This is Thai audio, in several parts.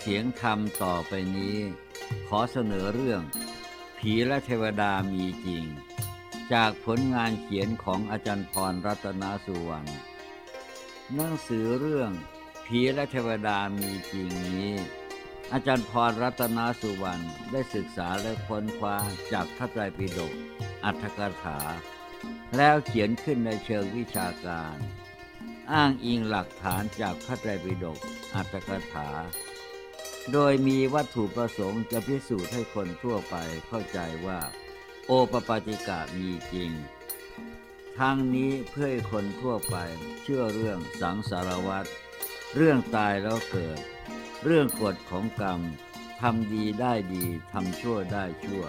เสียงธรรมต่อไปนี้ ขอเสนอเรื่อง ผีและเทวดามีจริง จากผลงานเขียนของอาจารย์พรรัตนสุวรรณหนังสือเรื่องผีและเทวดามีจริงนี้ อาจารย์พรรัตนสุวรรณได้ศึกษาและค้นคว้าจากพระไตรปิฎกอัตถกถา แล้วเขียนขึ้นในเชิงวิชาการ อ้างอิงหลักฐานจากพระไตรปิฎกอัตถกถา โดยมีวัตถุประสงค์จะพิสูจน์ให้คนทั่วไปเข้าใจว่า โอปปาติกะมีจริง ทั้งนี้เพื่อให้คนทั่วไปเชื่อเรื่องสังสารวัฏเรื่องตายแล้วเกิด เรื่องกฎของกรรมทำดีได้ดีทำชั่วได้ชั่ว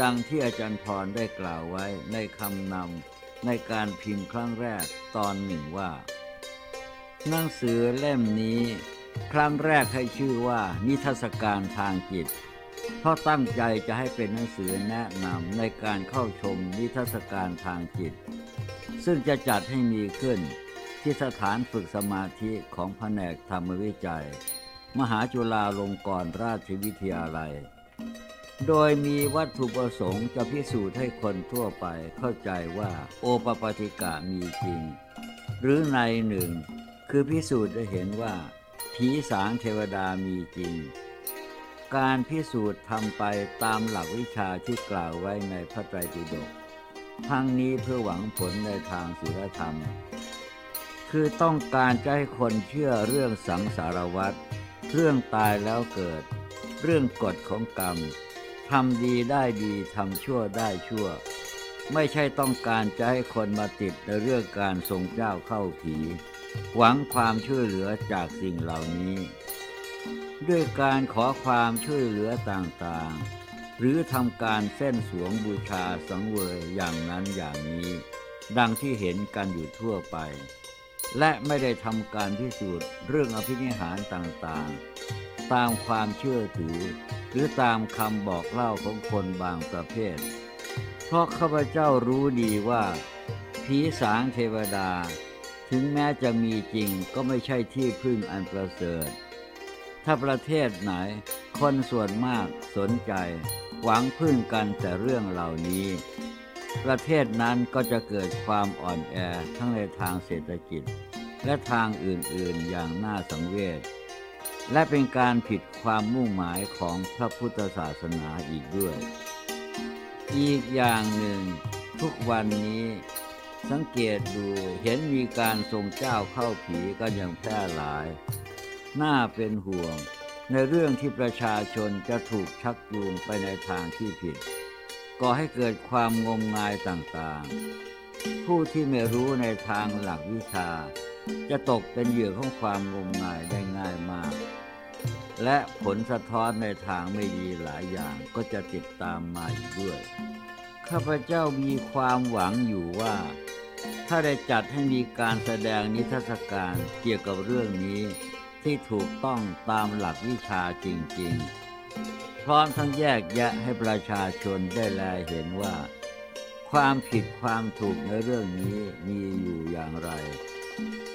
ดังที่อาจารย์พรได้กล่าวไว้ในคำนำในการพิมพ์ครั้งแรกตอนหนึ่งว่า หนังสือเล่มนี้ ครั้งแรกให้ชื่อว่านิทรรศการทางจิต เพราะตั้งใจจะให้เป็นหนังสือแนะนำในการเข้าชมนิทรรศการทางจิต ซึ่งจะจัดให้มีขึ้นที่สถานฝึกสมาธิของแผนกธรรมวิจัย มหาจุฬาลงกรณราชวิทยาลัย โดยมีวัตถุประสงค์จะพิสูจน์ให้คนทั่วไปเข้าใจว่าโอปปาติกะมีจริง หรือในหนึ่ง คือพิสูจน์ได้เห็นว่า ผีสางเทวดามีจริง การพิสูจน์ทำไปตามหลักวิชาที่กล่าวไว้ในพระไตรปิฎกทั้งนี้เพื่อหวังผลในทางศีลธรรม คือต้องการจะให้คนเชื่อเรื่องสังสารวัฏเรื่องตายแล้วเกิด เรื่องกฎของกรรมทำดีได้ดีทำชั่วได้ชั่ว ไม่ใช่ต้องการจะให้คนมาติดในเรื่องการทรงเจ้าเข้าผี หวังความช่วยเหลือจากสิ่งเหล่านี้ ด้วยการขอความช่วยเหลือต่างๆ หรือทำการเส้นสวงบูชาสังเวยอย่างนั้นอย่างนี้ ดังที่เห็นกันอยู่ทั่วไป และไม่ได้ทำการพิสูจน์เรื่องอภินิหารต่างๆ ตามความเชื่อถือ หรือตามคำบอกเล่าของคนบางประเภท เพราะข้าพเจ้ารู้ดีว่าผีสางเทวดา ถึงแม้จะมีจริงก็ไม่ใช่ที่พึ่งอันประเสริฐ ถ้าประเทศไหน คนส่วนมากสนใจ หวังพึ่งกันแต่เรื่องเหล่านี้ ประเทศนั้นก็จะเกิดความอ่อนแอทั้งในทางเศรษฐกิจ และทางอื่นๆอย่างน่าสังเวช และเป็นการผิดความมุ่งหมายของพระพุทธศาสนาอีกด้วย อีกอย่างหนึ่ง ทุกวันนี้ สังเกตดูเห็นมีการทรงเจ้าเข้าผีก็ยังแพร่หลาย น่าเป็นห่วง ในเรื่องที่ประชาชนจะถูกชักจูงไปในทางที่ผิด ก่อให้เกิดความงมงายต่างๆ ผู้ที่ไม่รู้ในทางหลักวิชา จะตกเป็นเหยื่อของความงมงายได้ง่ายมาก และผลสะท้อนในทางไม่ดีหลายอย่างก็จะติดตามมาอีกด้วย ข้าพเจ้ามีความหวังอยู่ว่า ถ้าได้จัดให้มีการแสดงนิทรรศการเกี่ยวกับเรื่องนี้ที่ถูกต้องตามหลักวิชาจริง ๆ พร้อมทั้งแยกแยะให้ประชาชนได้แลเห็นว่า ความผิดความถูกในเรื่องนี้มีอยู่อย่างไร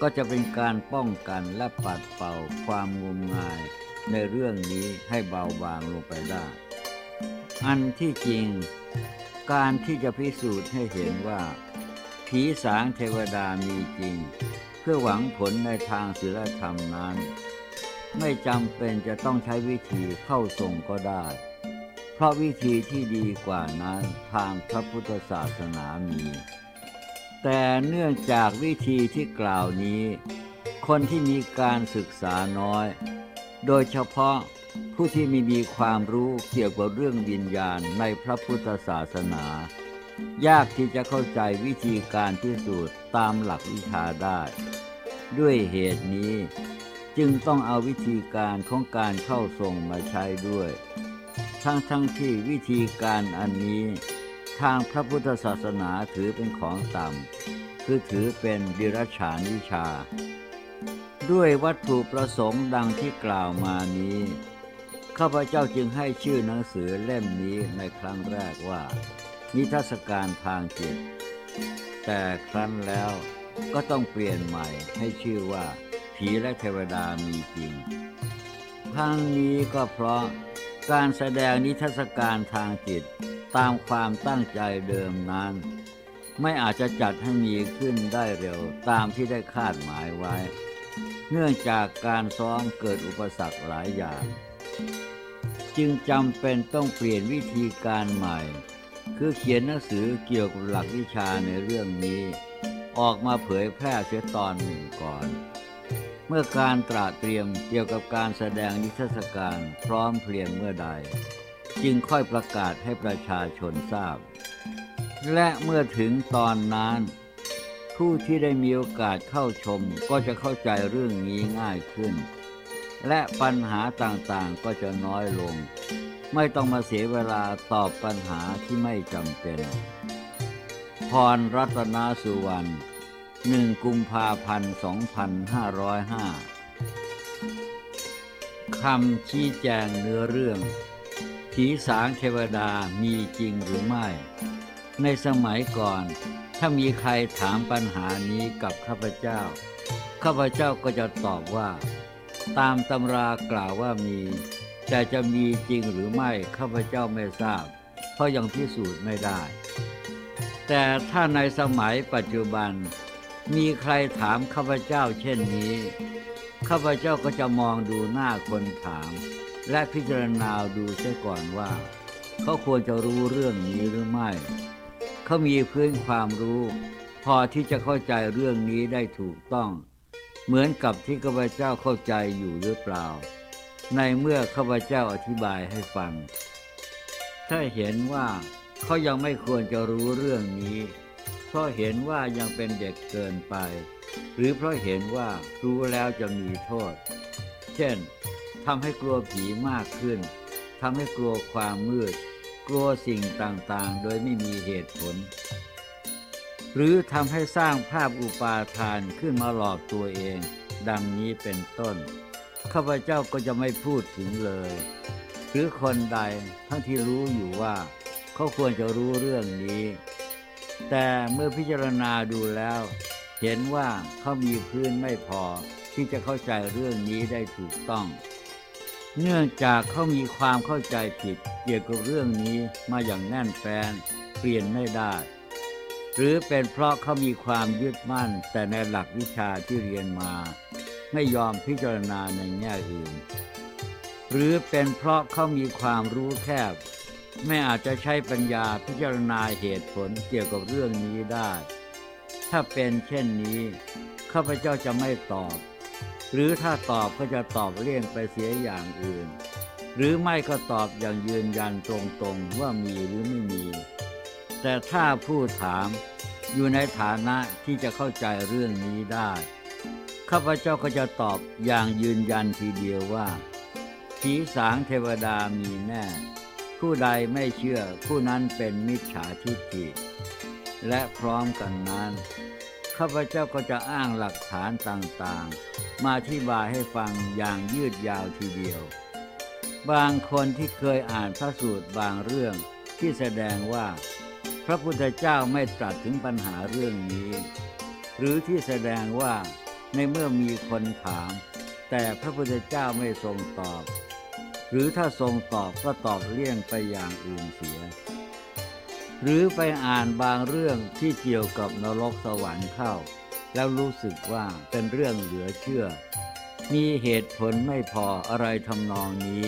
ก็จะเป็นการป้องกันและปัดเป่าความงมงายในเรื่องนี้ให้เบาบางลงไปได้ อันที่จริง การที่จะพิสูจน์ให้เห็นว่า ผีสางเทวดามีจริง เพื่อหวังผลในทางศีลธรรมนั้น ไม่จำเป็นจะต้องใช้วิธีเข้าทรงก็ได้ เพราะวิธีที่ดีกว่านั้นทางพระพุทธศาสนามี แต่เนื่องจากวิธีที่กล่าวนี้ คนที่มีการศึกษาน้อย โดยเฉพาะ ผู้ที่ไม่มีความรู้เกี่ยวกับเรื่องวิญญาณในพระพุทธศาสนา ยากที่จะเข้าใจวิธีการพิสูจน์ตามหลักวิชาได้ ด้วยเหตุนี้จึงต้องเอาวิธีการของการเข้าทรงมาใช้ด้วย ทั้งทั้งที่วิธีการอันนี้ ทางพระพุทธศาสนาถือเป็นของต่ำคือถือเป็นดิรัจฉานวิชา ด้วยวัตถุประสงค์ดังที่กล่าวมานี้ ข้าพเจ้าจึงให้ชื่อหนังสือเล่มนี้ในครั้งแรกว่า นิทรรศการทางจิต แต่ครั้นแล้วก็ต้องเปลี่ยนใหม่ให้ชื่อว่า ผีและเทวดามีจริงทั้งนี้ก็เพราะการแสดงนิทรรศการทางจิตตามความตั้งใจเดิมนั้น ไม่อาจจะจัดให้มีขึ้นได้เร็วตามที่ได้คาดหมายไว้ เนื่องจากการซ้อมเกิดอุปสรรคหลายอย่าง จึงจำเป็นต้องเปลี่ยนวิธีการใหม่ คือเขียนหนังสือเกี่ยวกับหลักวิชาในเรื่องนี้ ออกมาเผยแพร่เสียตอนหนึ่งก่อน เมื่อการตราเตรียมเกี่ยวกับการแสดงนิทรรศการพร้อมเพรียงเมื่อใด จึงค่อยประกาศให้ประชาชนทราบ และเมื่อถึงตอนนั้นผู้ที่ได้มีโอกาสเข้าชมก็จะเข้าใจเรื่องนี้ง่ายขึ้น และปัญหาต่างๆก็จะน้อยลง ไม่ต้องมาเสียเวลาตอบปัญหาที่ไม่จำเป็น พรรัตนสุวรรณหนึ่งกุมภาพันธ์2505คำชี้แจงเนื้อเรื่อง ผีสางเทวดามีจริงหรือไม่ ในสมัยก่อน ถ้ามีใครถามปัญหานี้กับข้าพเจ้า ข้าพเจ้าก็จะตอบว่า ตามตำรากล่าวว่ามี แต่จะมีจริงหรือไม่ข้าพเจ้าไม่ทราบ เพราะยังพิสูจน์ไม่ได้ แต่ถ้าในสมัยปัจจุบัน มีใครถามข้าพเจ้าเช่นนี้ ข้าพเจ้าก็จะมองดูหน้าคนถาม และพิจารณาดูเสียก่อนว่า เขาควรจะรู้เรื่องนี้หรือไม่ เขามีพื้นความรู้ พอที่จะเข้าใจเรื่องนี้ได้ถูกต้อง เหมือนกับที่ข้าพเจ้าเข้าใจอยู่หรือเปล่า ในเมื่อข้าพเจ้าอธิบายให้ฟัง ถ้าเห็นว่าเขายังไม่ควรจะรู้เรื่องนี้ เพราะเห็นว่ายังเป็นเด็กเกินไป หรือเพราะเห็นว่ารู้แล้วจะมีโทษ เช่นทำให้กลัวผีมากขึ้นทำให้กลัวความมืด กลัวสิ่งต่างๆ โดยไม่มีเหตุผล หรือทำให้สร้างภาพอุปาทานขึ้นมาหลอกตัวเอง ดังนี้เป็นต้น ข้าพเจ้าก็จะไม่พูดถึงเลย หรือคนใดทั้งที่รู้อยู่ว่า เขาควรจะรู้เรื่องนี้ แต่เมื่อพิจารณาดูแล้ว เห็นว่าเขามีพื้นไม่พอที่จะเข้าใจเรื่องนี้ได้ถูกต้อง เนื่องจากเขามีความเข้าใจผิดเกี่ยวกับเรื่องนี้มาอย่างแน่นแฟ้นเปลี่ยนไม่ได้ หรือเป็นเพราะเขามีความยึดมั่น แต่ในหลักวิชาที่เรียนมา ไม่ยอมพิจารณาในแง่อื่น หรือเป็นเพราะเขามีความรู้แคบ ไม่อาจจะใช้ปัญญาพิจารณาเหตุผลเกี่ยวกับเรื่องนี้ได้ ถ้าเป็นเช่นนี้ข้าพเจ้าจะไม่ตอบ หรือถ้าตอบก็จะตอบเลี่ยงไปเสียอย่างอื่น หรือไม่ก็ตอบอย่างยืนยันตรงๆว่ามีหรือไม่มี แต่ถ้าผู้ถามอยู่ในฐานะที่จะเข้าใจเรื่องนี้ได้ ข้าพเจ้าก็จะตอบอย่างยืนยันทีเดียวว่า ผีสางเทวดามีแน่ ผู้ใดไม่เชื่อผู้นั้นเป็นมิจฉาทิฏฐิ และพร้อมกันนั้น ข้าพเจ้าก็จะอ้างหลักฐานต่างๆ มาที่บายให้ฟังอย่างยืดยาวทีเดียว บางคนที่เคยอ่านพระสูตรบางเรื่องที่แสดงว่า พระพุทธเจ้าไม่ตรัสถึงปัญหาเรื่องนี้ หรือที่แสดงว่าในเมื่อมีคนถาม แต่พระพุทธเจ้าไม่ทรงตอบ หรือถ้าทรงตอบก็ตอบเลี่ยงไปอย่างอื่นเสีย หรือไปอ่านบางเรื่องที่เกี่ยวกับนรกสวรรค์เข้า แล้วรู้สึกว่าเป็นเรื่องเหลือเชื่อ มีเหตุผลไม่พออะไรทำนองนี้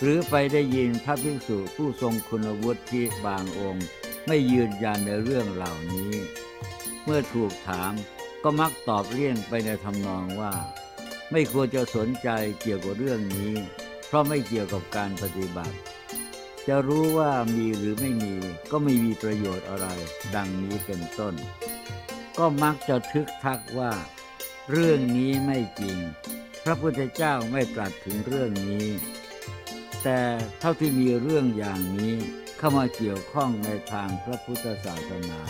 หรือไปได้ยินพระภิกษุผู้ทรงคุณวุฒิบางองค์ ไม่ยืนยันในเรื่องเหล่านี้ เมื่อถูกถามก็มักตอบเลี่ยงไปในทำนองว่า ไม่ควรจะสนใจเกี่ยวกับเรื่องนี้ เพราะไม่เกี่ยวกับการปฏิบัติ จะรู้ว่ามีหรือไม่มีก็ไม่มีประโยชน์อะไร ดังนี้เป็นต้น ก็มักจะทึกทักว่า เรื่องนี้ไม่จริง พระพุทธเจ้าไม่ตรัสถึงเรื่องนี้ แต่เท่าที่มีเรื่องอย่างนี้เข้ามาเกี่ยวข้องในทางพระพุทธศาสนา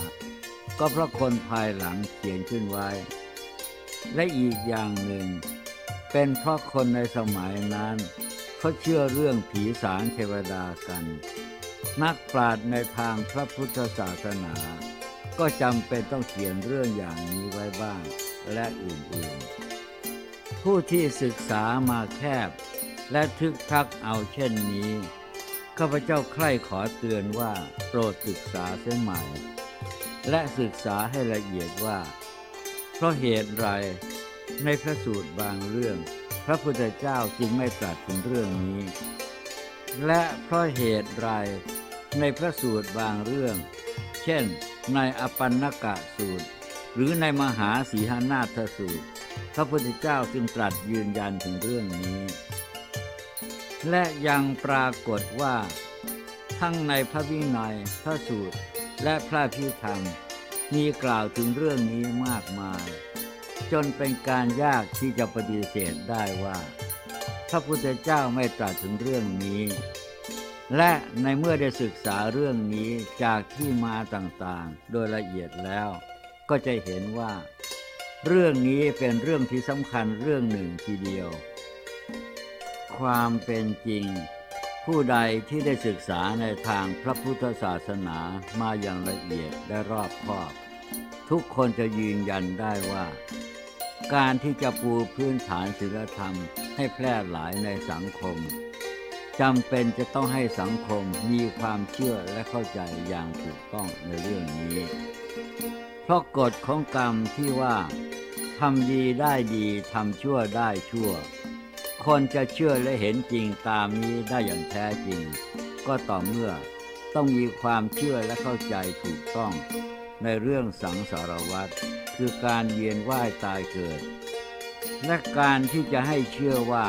ก็เพราะคนภายหลังเขียนขึ้นไว้ และอีกอย่างหนึ่ง เป็นเพราะคนในสมัยนั้นเขาเชื่อเรื่องผีสางเทวดากัน นักปราชญ์ในทางพระพุทธศาสนา ก็จำเป็นต้องเขียนเรื่องอย่างนี้ไว้บ้างและอื่นๆ ผู้ที่ศึกษามาแคบ และทึกทักเอาเช่นนี้ ข้าพเจ้าใคร่ขอเตือนว่าโปรดศึกษาเสียใหม่ และศึกษาให้ละเอียดว่า เพราะเหตุไรในพระสูตรบางเรื่อง พระพุทธเจ้าจึงไม่ตรัสถึงเรื่องนี้ และเพราะเหตุไรในพระสูตรบางเรื่อง เช่น ในอปันนกะสูตร หรือในมหาสีหานาถสูตร พระพุทธเจ้าจึงตรัสยืนยันถึงเรื่องนี้ และยังปรากฏว่า ทั้งในพระวินัยพระสูตร และพระพิธรรม มีกล่าวถึงเรื่องนี้มากมาย จนเป็นการยากที่จะปฏิเสธได้ว่า พระพุทธเจ้าไม่ตรัสถึงเรื่องนี้ และในเมื่อได้ศึกษาเรื่องนี้จากที่มาต่างๆ โดยละเอียดแล้ว ก็จะเห็นว่า เรื่องนี้เป็นเรื่องที่สำคัญเรื่องหนึ่งทีเดียว ความเป็นจริง ผู้ใดที่ได้ศึกษาในทางพระพุทธศาสนามาอย่างละเอียดและรอบคอบ ทุกคนจะยืนยันได้ว่า การที่จะปูพื้นฐานศีลธรรมให้แพร่หลายในสังคมจำเป็นจะต้องให้สังคมมีความเชื่อและเข้าใจอย่างถูกต้องในเรื่องนี้ เพราะกฎของกรรมที่ว่าทำดีได้ดีทำชั่วได้ชั่ว คนจะเชื่อและเห็นจริงตามนี้ได้อย่างแท้จริง ก็ต่อเมื่อต้องมีความเชื่อและเข้าใจถูกต้อง ในเรื่องสังสารวัฏคือการเวียนว่ายตายเกิด และการที่จะให้เชื่อว่า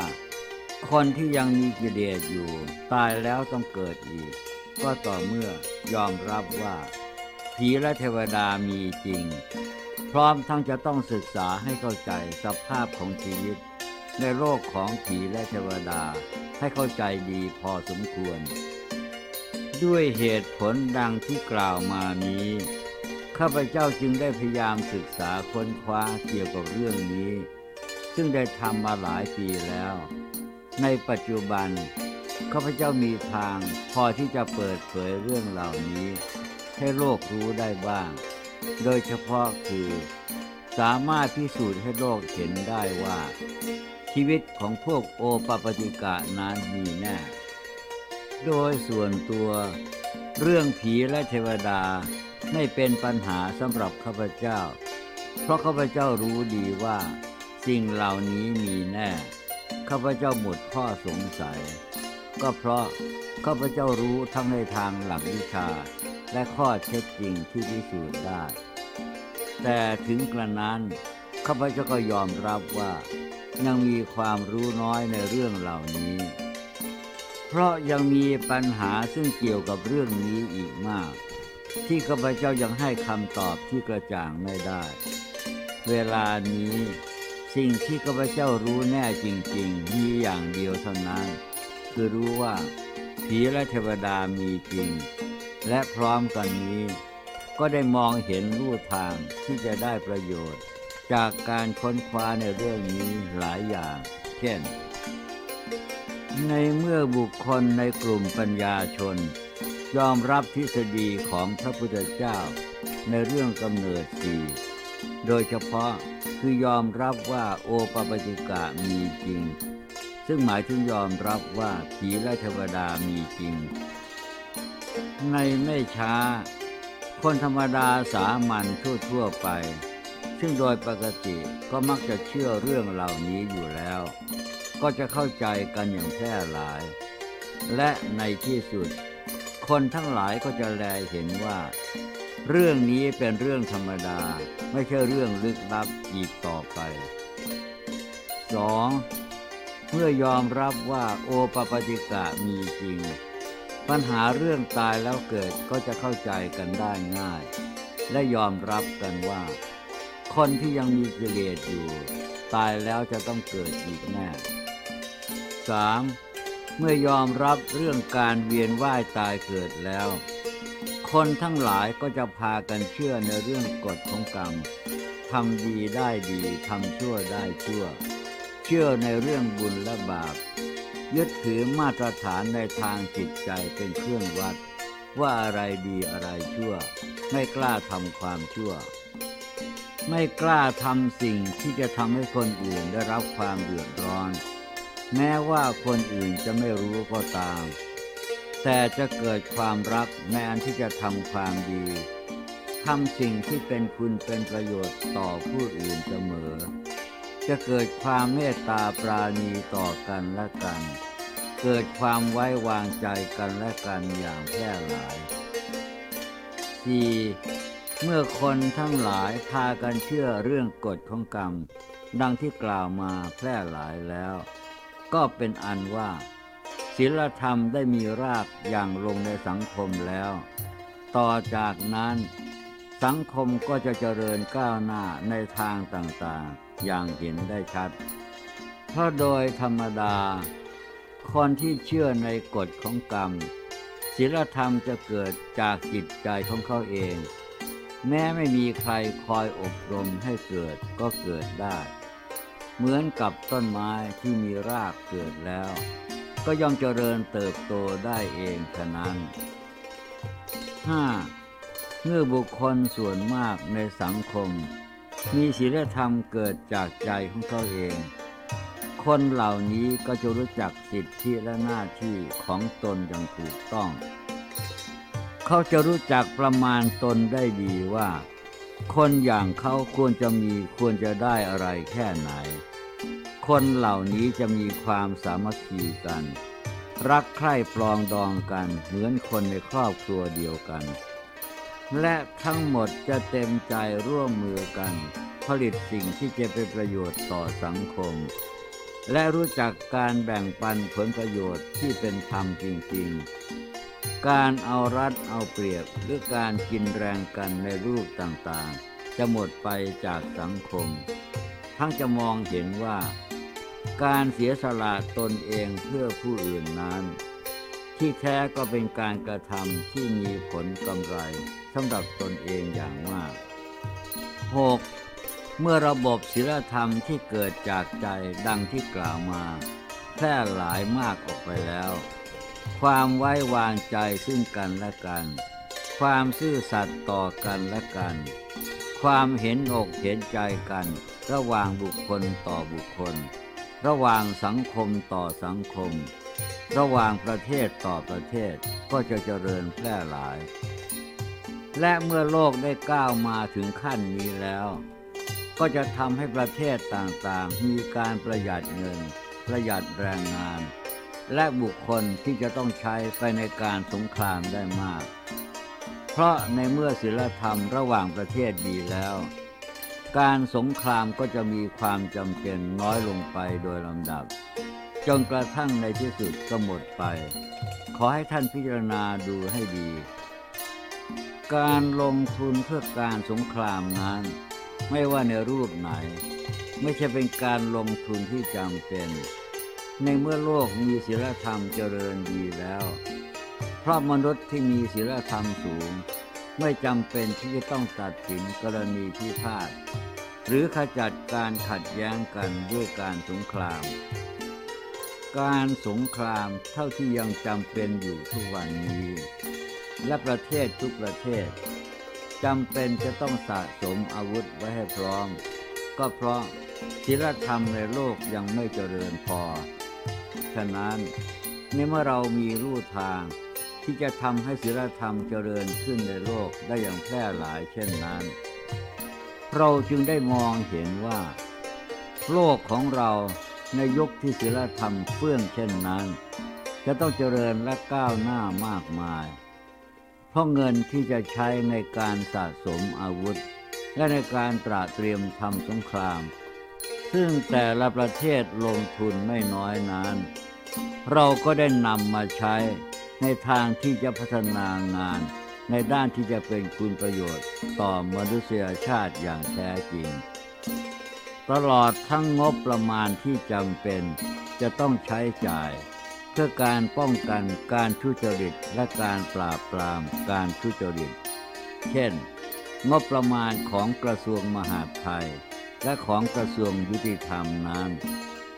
คนที่ยังมีกิเลสอยู่ ตายแล้วต้องเกิดอีก ก็ต่อเมื่อยอมรับว่า ผีและเทวดามีจริง พร้อมทั้งจะต้องศึกษาให้เข้าใจสภาพของชีวิต ในโลกของผีและเทวดาให้เข้าใจดีพอสมควร ด้วยเหตุผลดังที่กล่าวมานี้ ข้าพเจ้าจึงได้พยายามศึกษาค้นคว้าเกี่ยวกับเรื่องนี้ ซึ่งได้ทำมาหลายปีแล้ว ในปัจจุบันข้าพเจ้ามีทางพอที่จะเปิดเผยเรื่องเหล่านี้ ให้โลกรู้ได้บ้าง โดยเฉพาะคือ สามารถพิสูจน์ให้โลกเห็นได้ว่า ชีวิตของพวกโอปปติกะนั้นมีแน่ โดยส่วนตัว เรื่องผีและเทวดาไม่เป็นปัญหาสำหรับข้าพเจ้า เพราะข้าพเจ้ารู้ดีว่า สิ่งเหล่านี้มีแน่ ข้าพเจ้าหมดข้อสงสัย ก็เพราะข้าพเจ้ารู้ทั้งในทางหลักวิชา และข้อเท็จจริงที่พิสูจน์ได้ แต่ถึงกระนั้นข้าพเจ้าก็ยอมรับว่า ยังมีความรู้น้อยในเรื่องเหล่านี้ เพราะยังมีปัญหาซึ่งเกี่ยวกับเรื่องนี้อีกมาก ที่ข้าพเจ้ายังให้คำตอบที่กระจ่างไม่ได้ เวลานี้สิ่งที่ข้าพเจ้ารู้แน่จริงๆ มีอย่างเดียวเท่านั้น คือรู้ว่า ผีและเทวดามีจริง และพร้อมกันนี้ ก็ได้มองเห็นรูทางที่จะได้ประโยชน์ จากการค้นคว้าในเรื่องนี้หลายอย่าง เช่น ในเมื่อบุคคลในกลุ่มปัญญาชน ยอมรับทฤษฎีของพระพุทธเจ้า ในเรื่องกำเนิดสีโดยเฉพาะคือยอมรับว่าโอปปจิกะมีจริง ซึ่งหมายถึงยอมรับว่าผีและเทวดามีจริง ในไม่ช้า คนธรรมดาสามัญทั่วๆไป ซึ่งโดยปกติก็มักจะเชื่อเรื่องเหล่านี้อยู่แล้ว ก็จะเข้าใจกันอย่างแพร่หลาย และในที่สุด คนทั้งหลายก็จะแลเห็นว่า เรื่องนี้เป็นเรื่องธรรมดาไม่ใช่เรื่องลึกลับอีกต่อไป 2. เมื่อยอมรับว่าโอปปติกะมีจริง ปัญหาเรื่องตายแล้วเกิดก็จะเข้าใจกันได้ง่าย และยอมรับกันว่า คนที่ยังมีกิเลสอยู่ ตายแล้วจะต้องเกิดอีกแน่ 3. เมื่อยอมรับเรื่องการเวียนว่ายตายเกิดแล้ว คนทั้งหลายก็จะพากันเชื่อในเรื่องกฎของกรรมทำดีได้ดีทำชั่วได้ชั่ว เชื่อในเรื่องบุญและบาป ยึดถือมาตรฐานในทางจิตใจเป็นเครื่องวัด ว่าอะไรดีอะไรชั่ว ไม่กล้าทำความชั่ว ไม่กล้าทำสิ่งที่จะทำให้คนอื่นได้รับความเดือดร้อน แม้ว่าคนอื่นจะไม่รู้ก็ตาม แต่จะเกิดความรักในอันที่จะทำความดีทำสิ่งที่เป็นคุณเป็นประโยชน์ต่อผู้อื่นเสมอ จะเกิดความเมตตาปราณีต่อกันและกัน เกิดความไว้วางใจกันและกันอย่างแพร่หลาย 4. เมื่อคนทั้งหลายพากันเชื่อเรื่องกฎของกรรม ดังที่กล่าวมาแพร่หลายแล้ว ก็เป็นอันว่าศีลธรรมได้มีรากอย่างลงในสังคมแล้ว ต่อจากนั้น สังคมก็จะเจริญก้าวหน้าในทางต่างๆ อย่างเห็นได้ชัด เพราะโดยธรรมดา คนที่เชื่อในกฎของกรรมศีลธรรมจะเกิดจากจิตใจของเขาเอง แม้ไม่มีใครคอยอบรมให้เกิดก็เกิดได้ เหมือนกับต้นไม้ที่มีรากเกิดแล้ว ก็ย่อมเจริญเติบโตได้เองฉะนั้น 5. เมื่อบุคคลส่วนมากในสังคม มีศีลธรรมเกิดจากใจของเขาเอง คนเหล่านี้ก็จะรู้จักสิทธิและหน้าที่ของตนอย่างถูกต้อง เขาจะรู้จักประมาณตนได้ดีว่า คนอย่างเขาควรจะมีควรจะได้อะไรแค่ไหน คนเหล่านี้จะมีความสามัคคีกัน รักใคร่ปลองดองกันเหมือนคนในครอบครัวเดียวกัน และทั้งหมดจะเต็มใจร่วมมือกัน ผลิตสิ่งที่จะเป็นประโยชน์ต่อสังคม และรู้จักการแบ่งปันผลประโยชน์ที่เป็นธรรมจริง ๆ การเอารัดเอาเปรียบหรือการกินแรงกันในรูปต่างๆ จะหมดไปจากสังคม ทั้งจะมองเห็นว่า การเสียสละตนเองเพื่อผู้อื่นนั้น ที่แท้ก็เป็นการกระทำที่มีผลกำไรสำหรับตนเองอย่างมาก 6. เมื่อระบบศีลธรรมที่เกิดจากใจดังที่กล่าวมา แพร่หลายมากออกไปแล้ว ความไว้วางใจซึ่งกันและกัน ความซื่อสัตย์ต่อกันและกัน ความเห็นอกเห็นใจกัน ระหว่างบุคคลต่อบุคคล ระหว่างสังคมต่อสังคม ระหว่างประเทศต่อประเทศก็จะเจริญแพร่หลาย และเมื่อโลกได้ก้าวมาถึงขั้นนี้แล้ว ก็จะทำให้ประเทศต่างๆ มีการประหยัดเงิน ประหยัดแรงงาน และบุคคลที่จะต้องใช้ไปในการสงครามได้มาก เพราะในเมื่อศีลธรรมระหว่างประเทศดีแล้ว การสงครามก็จะมีความจำเป็นน้อยลงไปโดยลำดับ จนกระทั่งในที่สุดก็หมดไป ขอให้ท่านพิจารณาดูให้ดี การลงทุนเพื่อการสงครามนั้น ไม่ว่าในรูปไหน ไม่ใช่เป็นการลงทุนที่จำเป็น ในเมื่อโลกมีศีลธรรมเจริญดีแล้ว เพราะมนุษย์ที่มีศีลธรรมสูง ไม่จำเป็นที่จะต้องตัดสินกรณีพิพาทหรือขจัดการขัดแย้งกันด้วยการสงคราม การสงครามเท่าที่ยังจำเป็นอยู่ทุกวันนี้ และประเทศทุกประเทศจำเป็นจะต้องสะสมอาวุธไว้ให้พร้อม ก็เพราะศีลธรรมในโลกยังไม่เจริญพอ ฉะนั้นในเมื่อเรามีรูทางที่จะทำให้ศีลธรรมเจริญขึ้นในโลกได้อย่างแพร่หลายเช่นนั้น เราจึงได้มองเห็นว่า โลกของเราในยุคที่ศีลธรรมเฟื่องเช่นนั้น จะต้องเจริญและก้าวหน้ามากมาย เพราะเงินที่จะใช้ในการสะสมอาวุธ และในการตระเตรียมทำสงคราม ซึ่งแต่ละประเทศลงทุนไม่น้อยนั้น เราก็ได้นำมาใช้ในทางที่จะพัฒนางาน ในด้านที่จะเป็นคุณประโยชน์ต่อมนุษยชาติอย่างแท้จริง ตลอดทั้งงบประมาณที่จำเป็นจะต้องใช้จ่าย เพื่อการป้องกันการทุจริตและการปราบปรามการทุจริต เช่น งบประมาณของกระทรวงมหาดไทย และของกระทรวงยุติธรรมนั้น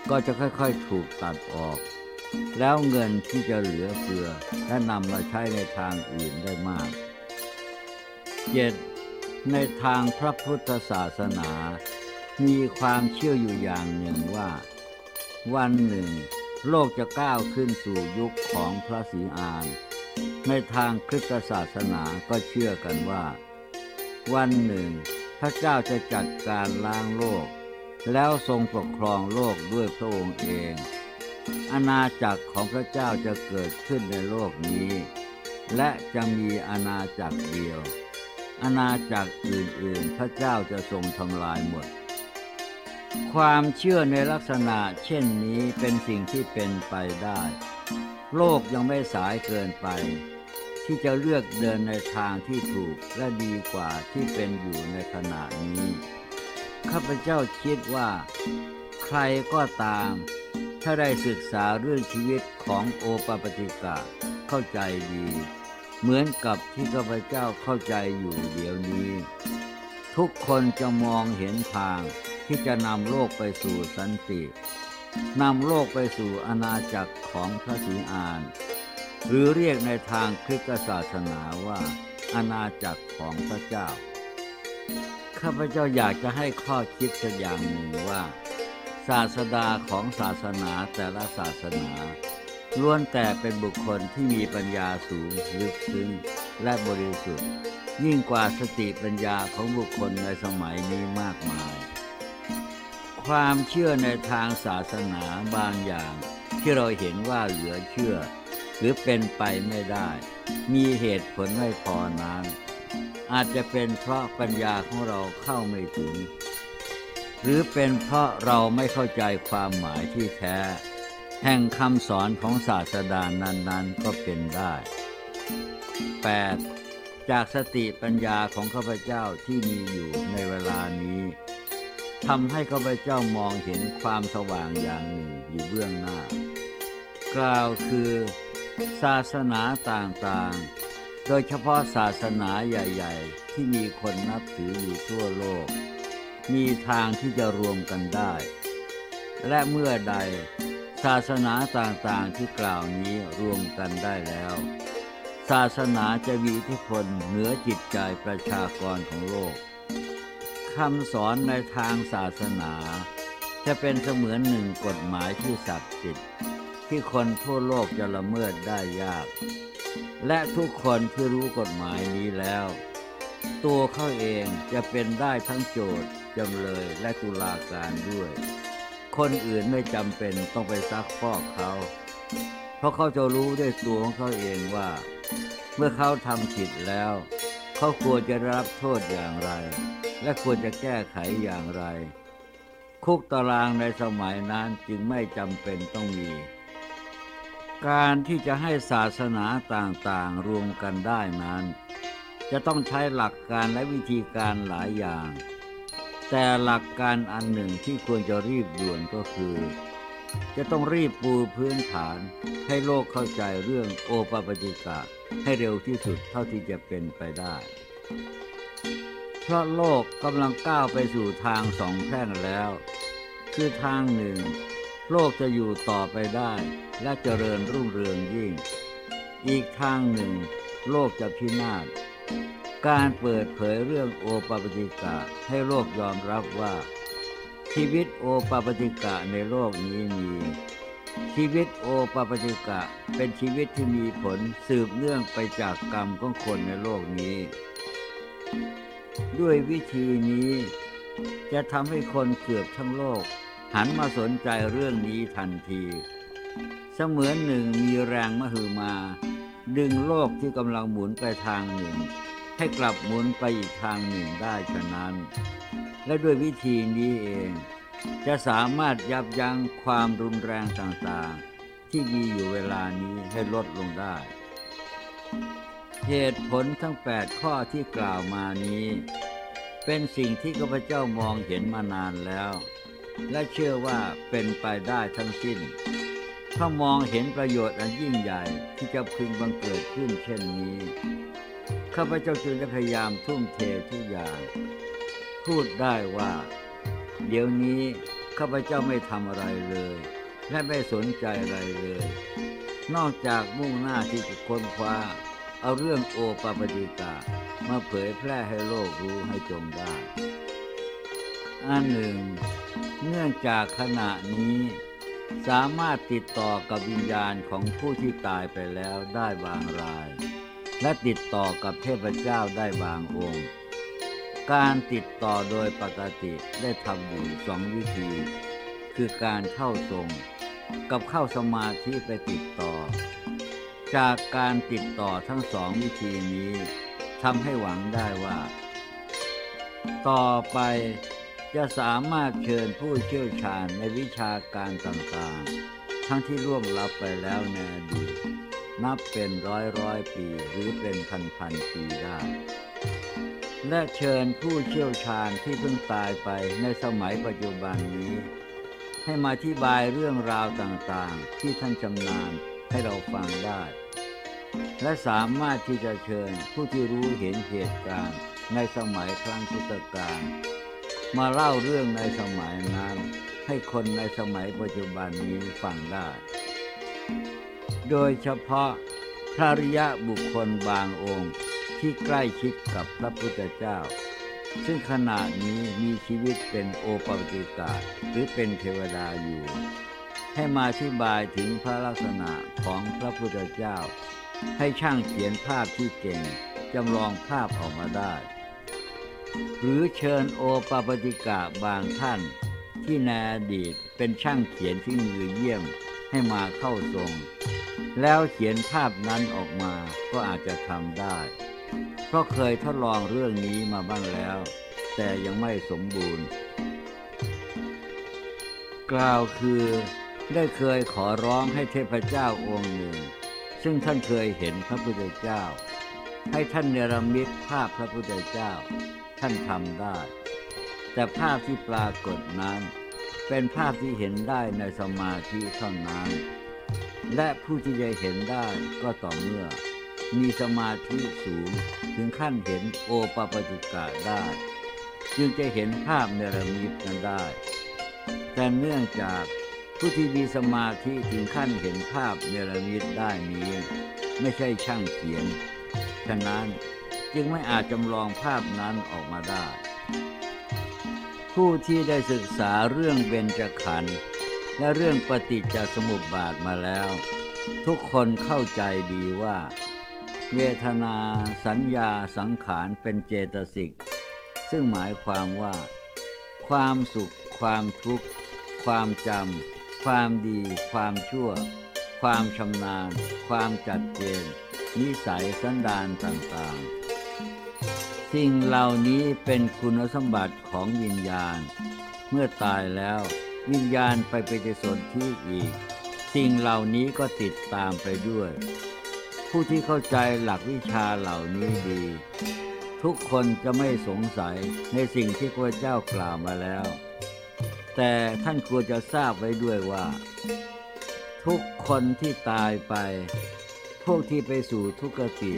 ก็จะค่อยๆถูกตัดออก แล้วเงินที่จะเหลือเฟือและนำมาใช้ในทางอื่นได้มาก 7. ในทางพระพุทธศาสนา มีความเชื่ออยู่อย่างหนึ่งว่า วันหนึ่ง โลกจะก้าวขึ้นสู่ยุคของพระศรีอาน ในทางคริสตศาสนาก็เชื่อกันว่า วันหนึ่ง ระเจ้าจะจัดการล้างโลก แล้วทรงปกครองโลกด้วยพระองค์เอง อาณาจักรของพระเจ้าจะเกิดขึ้นในโลกนี้ และจะมีอาณาจักรเดียว อาณาจักรอื่นๆ พระเจ้าจะทรงทำลายหมด ความเชื่อในลักษณะเช่นนี้เป็นสิ่งที่เป็นไปได้ โลกยังไม่สายเกินไป ที่จะเลือกเดินในทางที่ถูกและดีกว่าที่เป็นอยู่ในขณะนี้ ข้าพเจ้าคิดว่า ใครก็ตาม ถ้าได้ศึกษาเรื่องชีวิตของโอปปติกะเข้าใจดี เหมือนกับที่ข้าพเจ้าเข้าใจอยู่เดี๋ยวนี้ ทุกคนจะมองเห็นทางที่จะนำโลกไปสู่สันตินำโลกไปสู่อาณาจักรของพระศรีอาน หรือเรียกในทางคริสตศาสนาว่า อาณาจักรของพระเจ้า ข้าพเจ้าอยากจะให้ข้อคิดสักอย่างหนึ่งว่า ศาสดาของศาสนาแต่ละศาสนาล้วนแต่เป็นบุคคลที่มีปัญญาสูงลึกซึ้งและบริสุทธิ์ ยิ่งกว่าสติปัญญาของบุคคลในสมัยนี้มากมาย ความเชื่อในทางศาสนาบางอย่างที่เราเห็นว่าเหลือเชื่อ หรือเป็นไปไม่ได้ มีเหตุผลไม่พอนั้น อาจจะเป็นเพราะปัญญาของเราเข้าไม่ถึง หรือเป็นเพราะเราไม่เข้าใจความหมายที่แท้ แห่งคำสอนของศาสดานั้น ๆ ก็เป็นได้ 8. จากสติปัญญาของข้าพเจ้าที่มีอยู่ในเวลานี้ทำให้ข้าพเจ้ามองเห็นความสว่างอย่างหนึ่งอยู่เบื้องหน้า กล่าวคือ ศาสนาต่างๆ โดยเฉพาะศาสนาใหญ่ ๆ ที่มีคนนับถืออยู่ทั่วโลก มีทางที่จะรวมกันได้ และเมื่อใดศาสนาต่างๆที่กล่าวนี้รวมกันได้แล้ว ศาสนาจะมีอิทธิพลเหนือจิตใจประชากรของโลกคำสอนในทางศาสนา จะเป็นเสมือนหนึ่งกฎหมายที่ศักดิ์สิทธิ์ ที่คนทั่วโลกจะละเมิดได้ยาก และทุกคนที่รู้กฎหมายนี้แล้ว ตัวเขาเองจะเป็นได้ทั้งโจทย์จำเลยและตุลาการด้วย คนอื่นไม่จำเป็นต้องไปซักฟอกเขา เพราะเขาจะรู้ด้วยตัวของเขาเองว่า เมื่อเขาทำผิดแล้ว เขาควรจะรับโทษอย่างไร และควรจะแก้ไขอย่างไรคุกตารางในสมัยนั้นจึงไม่จำเป็นต้องมี การที่จะให้ศาสนาต่างๆรวมกันได้นั้น จะต้องใช้หลักการและวิธีการหลายอย่าง แต่หลักการอันหนึ่งที่ควรจะรีบด่วนก็คือ จะต้องรีบปูพื้นฐานให้โลกเข้าใจเรื่องโอปปติกะให้เร็วที่สุดเท่าที่จะเป็นไปได้ เพราะโลกกำลังก้าวไปสู่ทางสองแพร่งแล้ว คือทางหนึ่ง โลกจะอยู่ต่อไปได้และเจริญรุ่งเรืองยิ่ง อีกทางหนึ่ง โลกจะพินาศ การเปิดเผยเรื่องโอปปาติกะให้โลกยอมรับว่า ชีวิตโอปปาติกะในโลกนี้มีชีวิตโอปปาติกะเป็นชีวิตที่มีผลสืบเนื่องไปจากกรรมของคนในโลกนี้ ด้วยวิธีนี้ จะทำให้คนเกือบทั้งโลก หันมาสนใจเรื่องนี้ทันที เสมือนหนึ่งมีแรงมหึมา ดึงโลกที่กำลังหมุนไปทางหนึ่ง ให้กลับหมุนไปอีกทางหนึ่งได้ฉะนั้น และด้วยวิธีนี้เอง จะสามารถยับยั้งความรุนแรงต่างๆ ที่มีอยู่เวลานี้ให้ลดลงได้ เหตุผลทั้ง 8 ข้อที่กล่าวมานี้ เป็นสิ่งที่ข้าพเจ้ามองเห็นมานานแล้ว และเชื่อว่าเป็นไปได้ทั้งสิ้น ถ้ามองเห็นประโยชน์อันยิ่งใหญ่ที่จะพึงบังเกิดขึ้นเช่นนี้ ข้าพเจ้าจึงได้พยายามทุ่มเททุกอย่าง พูดได้ว่า เดี๋ยวนี้ข้าพเจ้าไม่ทำอะไรเลย และไม่สนใจอะไรเลย นอกจากมุ่งหน้าที่จะค้นคว้า เอาเรื่องโอปปปติกามาเผยแพร่ให้โลกรู้ให้จงได้ อันหนึ่ง เนื่องจากขณะนี้ สามารถติดต่อกับวิญญาณของผู้ที่ตายไปแล้วได้บางราย และติดต่อกับเทพเจ้าได้บางองค์ การติดต่อโดยปกติได้ทำอยู่สองวิธี คือการเข้าทรงกับเข้าสมาธิไปติดต่อ จากการติดต่อทั้งสองวิธีนี้ทำให้หวังได้ว่า ต่อไป จะสามารถเชิญผู้เชี่ยวชาญในวิชาการต่างๆ ทั้งที่ล่วงลับไปแล้วในอดีตนับเป็นร้อยร้อยปีหรือเป็นพันพันปีได้ และเชิญผู้เชี่ยวชาญที่เพิ่งตายไปในสมัยปัจจุบันนี้ ให้มาอธิบายเรื่องราวต่างๆ ที่ท่านชำนาญให้เราฟังได้ และสามารถที่จะเชิญผู้ที่รู้เห็นเหตุการณ์ในสมัยครั้งพุทธกาล มาเล่าเรื่องในสมัยนั้น ให้คนในสมัยปัจจุบันนี้ฟังได้ โดยเฉพาะพระริยะบุคคลบางองค์ที่ใกล้ชิดกับพระพุทธเจ้า ซึ่งขณะนี้มีชีวิตเป็นโอปปาติกะหรือเป็นเทวดาอยู่ ให้มาอธิบายถึงพระลักษณะของพระพุทธเจ้า ให้ช่างเขียนภาพที่เก่งจำลองภาพออกมาได้ หรือเชิญโอปปาติกะบางท่าน ที่ในอดีตเป็นช่างเขียนที่มือเยี่ยมให้มาเข้าทรง แล้วเขียนภาพนั้นออกมาก็อาจจะทำได้ เพราะเคยทดลองเรื่องนี้มาบ้างแล้ว แต่ยังไม่สมบูรณ์ กล่าวคือได้เคยขอร้องให้เทพเจ้าองค์หนึ่ง ซึ่งท่านเคยเห็นพระพุทธเจ้า ให้ท่านเนรมิตภาพพระพุทธเจ้า ท่านทำได้ แต่ภาพที่ปรากฏนั้น เป็นภาพที่เห็นได้ในสมาธิเท่านั้น และผู้ที่จะเห็นได้ก็ต่อเมื่อ มีสมาธิสูงถึงขั้นเห็นโอปปจิกะได้ จึงจะเห็นภาพเนรมิตนั้นได้ แต่เนื่องจากผู้ที่มีสมาธิถึงขั้นเห็นภาพเนรมิตได้นี้ ไม่ใช่ช่างเขียน ฉะนั้น จึงไม่อาจจำลองภาพนั้นออกมาได้ ผู้ที่ได้ศึกษาเรื่องเบญจขันธ์และเรื่องปฏิจจสมุปบาทมาแล้ว ทุกคนเข้าใจดีว่า เวทนาสัญญาสังขารเป็นเจตสิก ซึ่งหมายความว่า ความสุข ความทุกข์ ความจำ ความดี ความชั่ว ความชำนาญ ความจัดเจนนิสัยสันดานต่างๆ สิ่งเหล่านี้เป็นคุณสมบัติของวิญญาณ เมื่อตายแล้ว วิญญาณไปไปฏิสนธิอีก สิ่งเหล่านี้ก็ติดตามไปด้วย ผู้ที่เข้าใจหลักวิชาเหล่านี้ดี ทุกคนจะไม่สงสัยในสิ่งที่พระเจ้ากล่าวมาแล้ว แต่ท่านควรจะทราบไว้ด้วยว่า ทุกคนที่ตายไป พวกที่ไปสู่ทุกขติ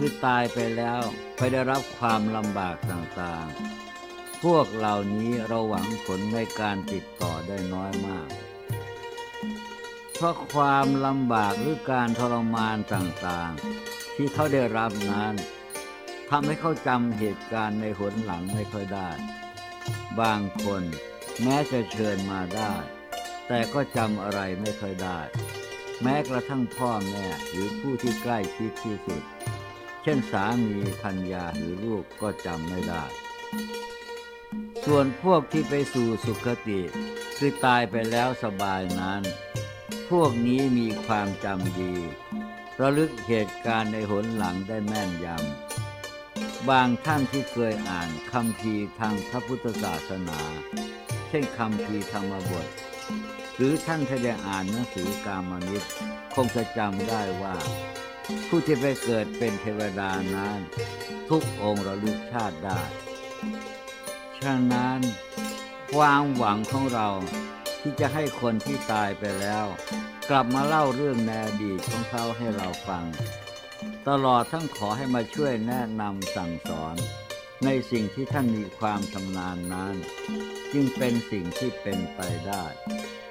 คือตายไปแล้วไปได้รับความลำบากต่างๆ พวกเหล่านี้เราหวังผลในการติดต่อได้น้อยมาก เพราะความลำบากหรือการทรมานต่างๆ ที่เขาได้รับนั้นทำให้เขาจำเหตุการณ์ในหนหลังไม่ค่อยได้ บางคนแม้จะเชิญมาได้ แต่ก็จำอะไรไม่ค่อยได้ แม้กระทั่งพ่อแม่หรือผู้ที่ใกล้ชิดที่สุด เช่นสามีพันยาหรือลูกก็จำไม่ได้ ส่วนพวกที่ไปสู่สุคติ คือตายไปแล้วสบายนั้น พวกนี้มีความจำดี ระลึกเหตุการณ์ในหนหลังได้แม่นยำ บางท่านที่เคยอ่านคำพีทางพระพุทธศาสนา เช่นคำพีธรรมบท หรือท่านที่ได้อ่านหนังสือกามนิตคงจะจำได้ว่า ผู้ที่ไปเกิดเป็นเทวดานั้น ทุกองค์ระลึกชาติได้ ฉะนั้นความหวังของเราที่จะให้คนที่ตายไปแล้ว กลับมาเล่าเรื่องในอดีตของเขาให้เราฟัง ตลอดทั้งขอให้มาช่วยแนะนำสั่งสอน ในสิ่งที่ท่านมีความชำนาญนั้น จึงเป็นสิ่งที่เป็นไปได้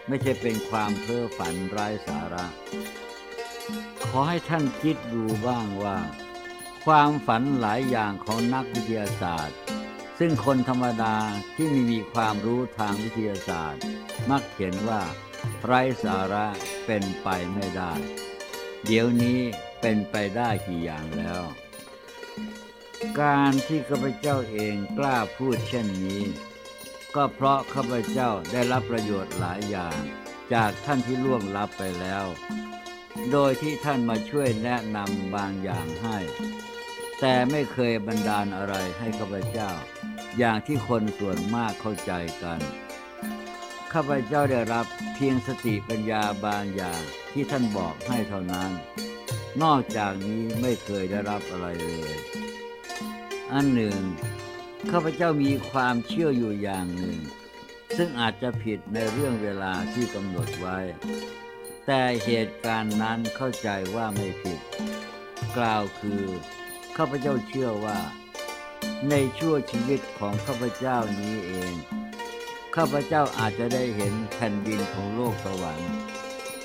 ไม่ใช่เป็นความเพ้อฝันไร้สาระ ขอให้ท่านคิดดูบ้างว่า ความฝันหลายอย่างของนักวิทยาศาสตร์ ซึ่งคนธรรมดาที่ไม่มีความรู้ทางวิทยาศาสตร์ มักเขียนว่าไร้สาระเป็นไปไม่ได้ เดี๋ยวนี้เป็นไปได้กี่อย่างแล้ว การที่ข้าพเจ้าเองกล้าพูดเช่นนี้ ก็เพราะข้าพเจ้าได้รับประโยชน์หลายอย่าง จากท่านที่ล่วงลับไปแล้ว โดยที่ท่านมาช่วยแนะนำบางอย่างให้ แต่ไม่เคยบันดาลอะไรให้ข้าพเจ้า อย่างที่คนส่วนมากเข้าใจกัน ข้าพเจ้าได้รับเพียงสติปัญญาบางอย่างที่ท่านบอกให้เท่านั้น นอกจากนี้ไม่เคยได้รับอะไรเลย อันหนึ่ง ข้าพเจ้ามีความเชื่ออยู่อย่างหนึ่ง ซึ่งอาจจะผิดในเรื่องเวลาที่กำหนดไว้ แต่เหตุการณ์นั้นเข้าใจว่าไม่ผิด กล่าวคือข้าพเจ้าเชื่อว่า ในชั่วชีวิตของข้าพเจ้านี้เอง ข้าพเจ้าอาจจะได้เห็นแผ่นดินของโลกสวรรค์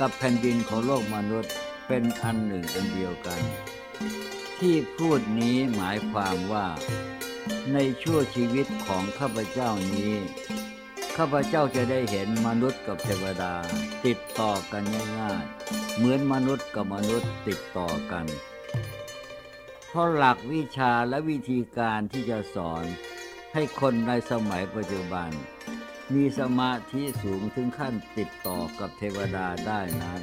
กับแผ่นดินของโลกมนุษย์เป็นอันหนึ่งอันเดียวกัน ที่พูดนี้หมายความว่า ในชั่วชีวิตของข้าพเจ้านี้ ข้าพเจ้าจะได้เห็นมนุษย์กับเทวดา ติดต่อกันง่ายๆ เหมือนมนุษย์กับมนุษย์ติดต่อกัน เพราะหลักวิชาและวิธีการที่จะสอนให้คนในสมัยปัจจุบัน มีสมาธิสูงถึงขั้นติดต่อกับเทวดาได้นั้น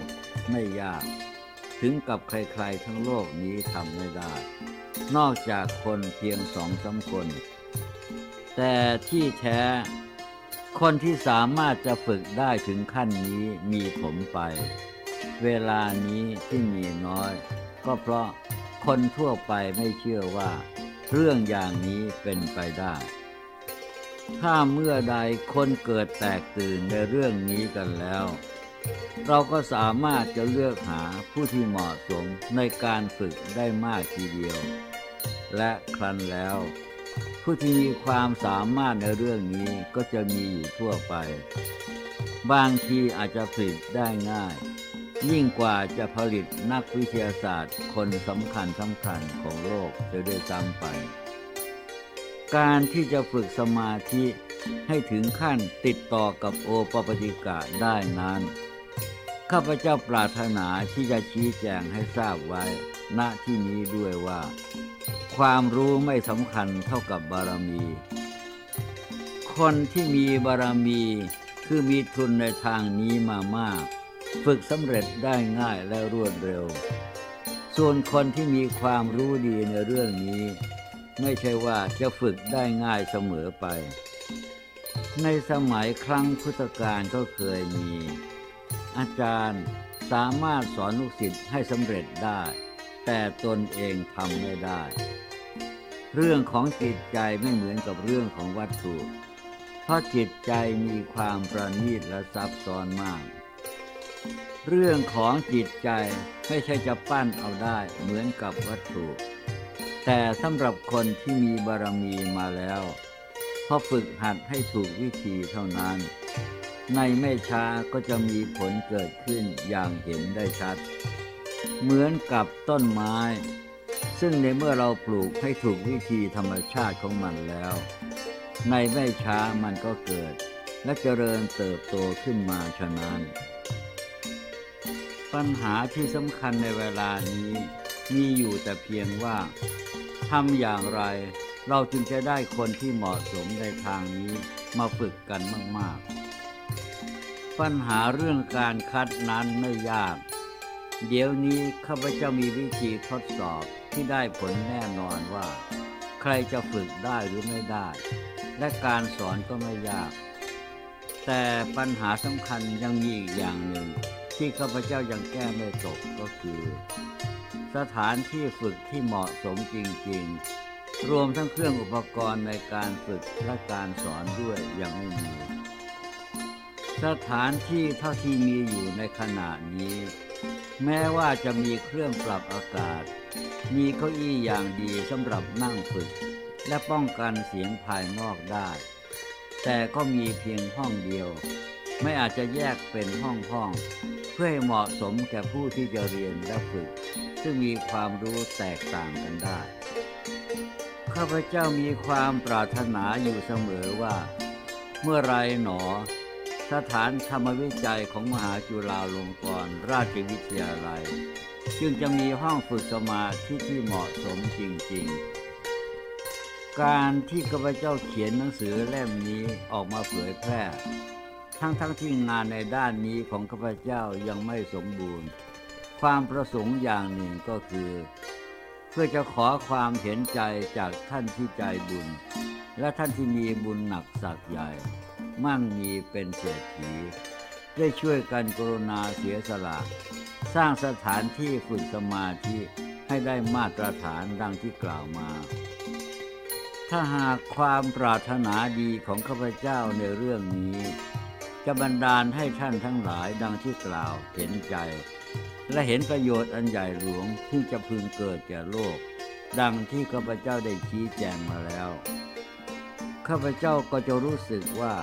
ไม่ยาก ถึงกับใครๆทั้งโลกนี้ทำไม่ได้ นอกจากคนเพียงสองสามคน แต่ที่แท้ คนที่สามารถจะฝึกได้ถึงขั้นนี้มีผมไป เวลานี้ที่มีน้อย ก็เพราะคนทั่วไปไม่เชื่อว่า เรื่องอย่างนี้เป็นไปได้ ถ้าเมื่อใดคนเกิดแตกตื่นในเรื่องนี้กันแล้ว เราก็สามารถจะเลือกหาผู้ที่เหมาะสมในการฝึกได้มากทีเดียว และครั้นแล้ว ผู้ที่มีความสามารถในเรื่องนี้ก็จะมีอยู่ทั่วไป บางทีอาจจะผลิตได้ง่าย ยิ่งกว่าจะผลิตนักวิทยาศาสตร์คนสำคัญสำคัญของโลกจะได้ซ้ำไป การที่จะฝึกสมาธิให้ถึงขั้นติดต่อกับโอปปติกะได้นั้นข้าพเจ้าปรารถนาที่จะชี้แจงให้ทราบไว้ ณที่นี้ด้วยว่า ความรู้ไม่สำคัญเท่ากับบารมี คนที่มีบารมีคือมีทุนในทางนี้มามาก ฝึกสำเร็จได้ง่ายและรวดเร็ว ส่วนคนที่มีความรู้ดีในเรื่องนี้ ไม่ใช่ว่าจะฝึกได้ง่ายเสมอไป ในสมัยครั้งพุทธกาลก็เคยมี อาจารย์สามารถสอนลูกศิษย์ให้สำเร็จได้ แต่ตนเองทำไม่ได้ เรื่องของจิตใจไม่เหมือนกับเรื่องของวัตถุ เพราะจิตใจมีความประณีตและซับซ้อนมาก เรื่องของจิตใจไม่ใช่จะปั้นเอาได้เหมือนกับวัตถุ แต่สำหรับคนที่มีบารมีมาแล้วพอฝึกหัดให้ถูกวิธีเท่านั้น ในไม่ช้าก็จะมีผลเกิดขึ้นอย่างเห็นได้ชัด เหมือนกับต้นไม้ ซึ่งในเมื่อเราปลูกให้ถูกวิธีธรรมชาติของมันแล้ว ในไม่ช้ามันก็เกิด และเจริญเติบโตขึ้นมาฉะนั้น ปัญหาที่สำคัญในเวลานี้มีอยู่แต่เพียงว่าทำอย่างไรเราจึงจะได้คนที่เหมาะสมในทางนี้มาฝึกกันมาก ๆ ปัญหาเรื่องการคัดนั้นไม่ยาก เดี๋ยวนี้ข้าพเจ้ามีวิธีทดสอบ ที่ได้ผลแน่นอนว่า ใครจะฝึกได้หรือไม่ได้ และการสอนก็ไม่ยาก แต่ปัญหาสำคัญยังมีอีกอย่างหนึ่ง ที่ข้าพเจ้ายังแก้ไม่ตกก็คือ สถานที่ฝึกที่เหมาะสมจริง ๆ รวมทั้งเครื่องอุปกรณ์ในการฝึกและการสอนด้วยยังไม่มีสถานที่เท่าที่มีอยู่ในขณะนี้ แม้ว่าจะมีเครื่องปรับอากาศ มีเก้าอี้อย่างดีสำหรับนั่งฝึก และป้องกันเสียงภายนอกได้ แต่ก็มีเพียงห้องเดียว ไม่อาจจะแยกเป็นห้องห้องๆเพื่อให้เหมาะสมแก่ผู้ที่จะเรียนและฝึก ซึ่งมีความรู้แตกต่างกันได้ ข้าพเจ้ามีความปรารถนาอยู่เสมอว่า เมื่อไรหนอ สถานธรรมวิจัยของมหาจุฬาลงกรณราชวิทยาลัย จึงจะมีห้องฝึกสมาธิที่เหมาะสมจริงๆ การที่ข้าพเจ้าเขียนหนังสือเล่มนี้ออกมาเผยแพร่ ทั้งๆทที่งานในด้านนี้ของข้าพเจ้ายังไม่สมบูรณ์ ความประสงค์อย่างหนึ่งก็คือ เพื่อจะขอความเห็นใจจากท่านที่ใจบุญ และท่านที่มีบุญหนักสักใหญ่ มั่งมีเป็นเศรษฐีได้ช่วยกันกรุณาเสียสละ สร้างสถานที่ฝึกสมาธิให้ได้มาตรฐานดังที่กล่าวมา ถ้าหากความปรารถนาดีของข้าพเจ้าในเรื่องนี้ จะบันดาลให้ท่านทั้งหลายดังที่กล่าวเห็นใจ และเห็นประโยชน์อันใหญ่หลวงที่จะพึงเกิดแก่โลก ดังที่ข้าพเจ้าได้ชี้แจงมาแล้ว ข้าพเจ้าก็จะรู้สึกว่า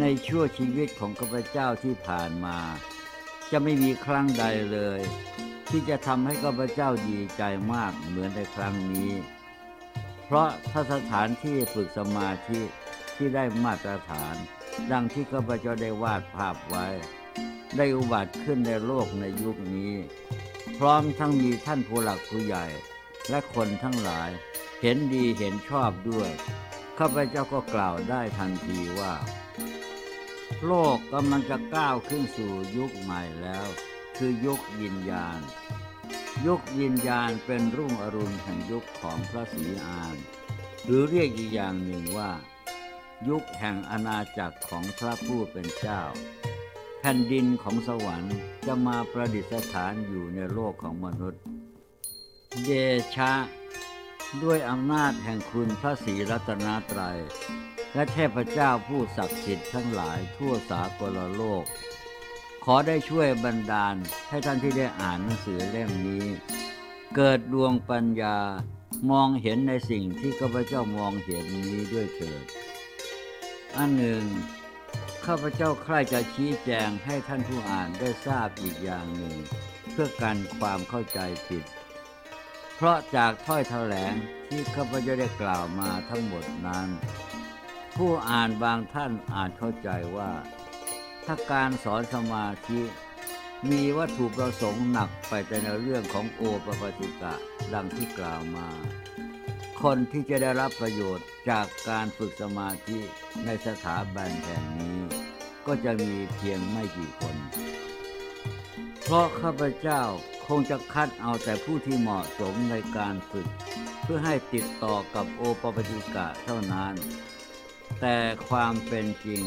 ในชั่วชีวิตของข้าพเจ้าที่ผ่านมา จะไม่มีครั้งใดเลย ที่จะทำให้ข้าพเจ้าดีใจมากเหมือนในครั้งนี้ เพราะถ้าสถานที่ฝึกสมาธิที่ได้มาตรฐาน ดังที่ข้าพเจ้าได้วาดภาพไว้ ได้อุบัติขึ้นในโลกในยุคนี้ พร้อมทั้งมีท่านผู้หลักผู้ใหญ่ และคนทั้งหลาย เห็นดีเห็นชอบด้วย ข้าพเจ้าก็กล่าวได้ทันทีว่า โลกกำลังจะก้าวขึ้นสู่ยุคใหม่แล้ว คือยุควิญญาณ ยุควิญญาณเป็นรุ่งอรุณแห่งยุคของพระศรีอาน หรือเรียกอีกอย่างหนึ่งว่า ยุคแห่งอาณาจักรของพระผู้เป็นเจ้า แผ่นดินของสวรรค์จะมาประดิษฐานอยู่ในโลกของมนุษย์ เดชะ ด้วยอำนาจแห่งคุณพระศรีรัตนตรัย และเทพเจ้าผู้ศักดิ์สิทธิ์ทั้งหลายทั่วสากลโลก ขอได้ช่วยบันดาลให้ท่านที่ได้อ่านหนังสือเล่มนี้ เกิดดวงปัญญามองเห็นในสิ่งที่ข้าพเจ้ามองเห็นนี้ด้วยเถิด อันหนึ่ง ข้าพเจ้าใคร่จะชี้แจงให้ท่านผู้อ่านได้ทราบอีกอย่างหนึ่ง เพื่อกันความเข้าใจผิด เพราะจากถ้อยแถลงที่ข้าพเจ้าได้กล่าวมาทั้งหมดนั้น ผู้อ่านบางท่านอาจเข้าใจว่า ถ้าการสอนสมาธิ มีวัตถุประสงค์หนักไปแต่ในเรื่องของโอปปติกะดังที่กล่าวมา คนที่จะได้รับประโยชน์จากการฝึกสมาธิในสถาบันแห่งนี้ ก็จะมีเพียงไม่กี่คน เพราะข้าพเจ้าคงจะคัดเอาแต่ผู้ที่เหมาะสมในการฝึก เพื่อให้ติดต่อกับโอปปติกะเท่านั้น แต่ความเป็นจริง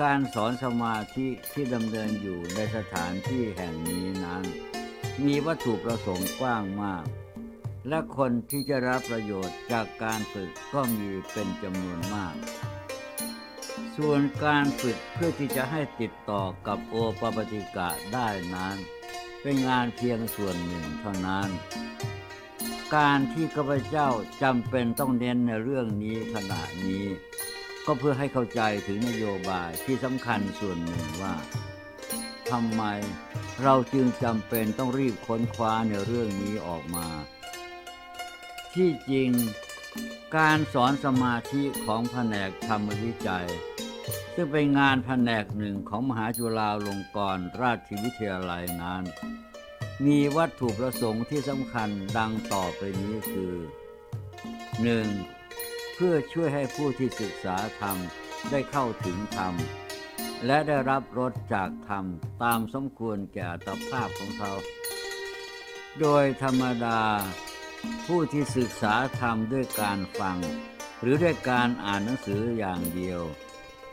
การสอนสมาธิที่ดำเนินอยู่ในสถานที่แห่งนี้นั้น มีวัตถุประสงค์กว้างมาก และคนที่จะรับประโยชน์จากการฝึกก็มีเป็นจำนวนมาก ส่วนการฝึกเพื่อที่จะให้ติดต่อกับโอปปาติกะได้นั้น เป็นงานเพียงส่วนหนึ่งเท่านั้น การที่ข้าพเจ้าจำเป็นต้องเน้นในเรื่องนี้ขณะนี้ ก็เพื่อให้เข้าใจถึงนโยบายที่สำคัญส่วนหนึ่งว่าทำไมเราจึงจำเป็นต้องรีบค้นคว้าในเรื่องนี้ออกมา ที่จริง การสอนสมาธิของแผนกธรรมวิจัย ซึ่งเป็นงานแผนกหนึ่งของมหาจุฬาลงกรณราชวิทยาลัยนั้น มีวัตถุประสงค์ที่สำคัญดังต่อไปนี้คือ 1. เพื่อช่วยให้ผู้ที่ศึกษาธรรมได้เข้าถึงธรรม และได้รับรสจากธรรมตามสมควรแก่ตภาพของเขา โดยธรรมดา ผู้ที่ศึกษาธรรมด้วยการฟัง หรือด้วยการอ่านหนังสืออย่างเดียว